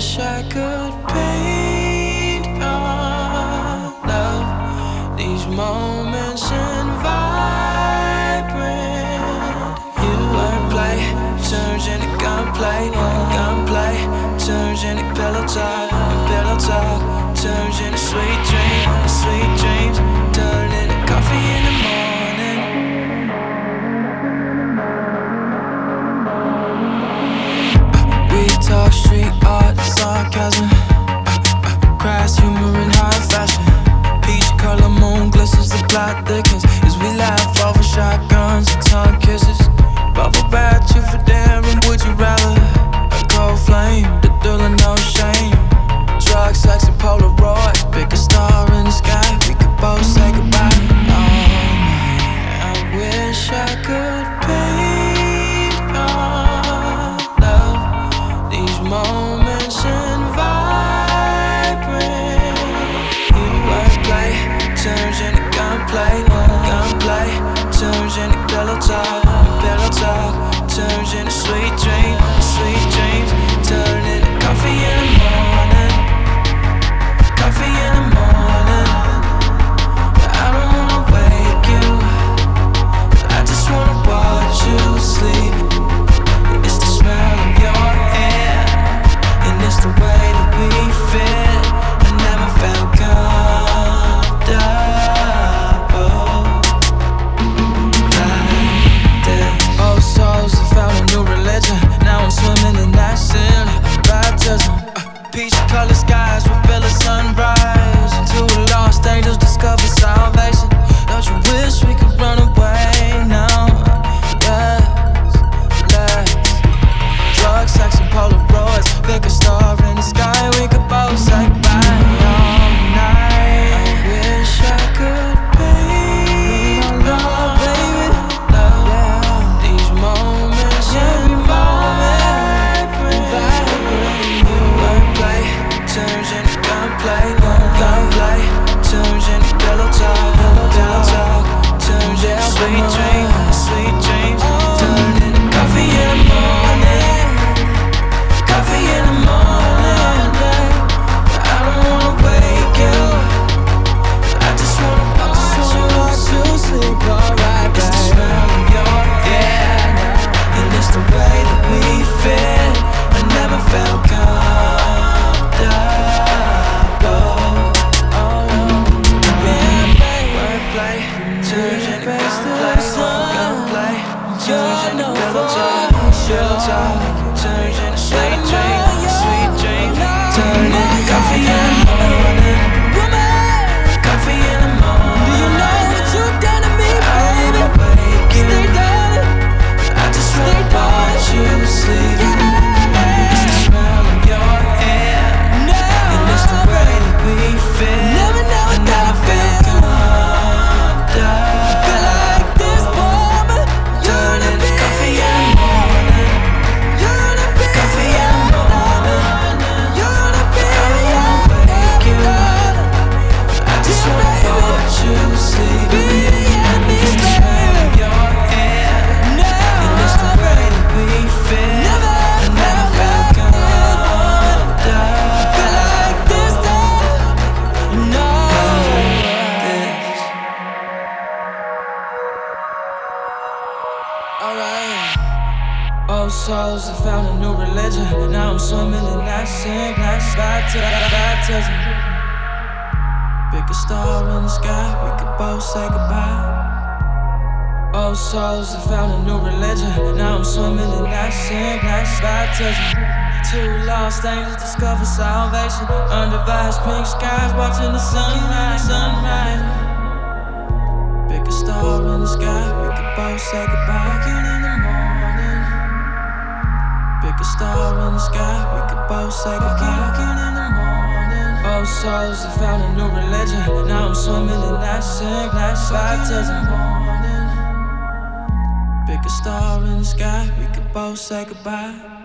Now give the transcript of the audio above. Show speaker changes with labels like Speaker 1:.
Speaker 1: wish I could pay. sarcasm. Crass humor in high fashion. Peach color moon glistens, the blood thickens. These colored skies Turn into sweet dreams. Turn into coffee. Lost souls have found a new religion. Now I'm swimming in that sink, that baptism. Pick a star in the sky, we could both say goodbye. Old souls have found a new religion. Now I'm swimming in that sink, that baptism. Two lost angels discover salvation under vast pink skies, watching the sunrise. Sunrise. Pick a star in the sky, we could both say goodbye a star in the sky. We could both say goodbye. in the morning. Both souls have found a new religion. Now I'm swimming in that sink, that slide in the morning. Pick a star in the sky. We could both say goodbye.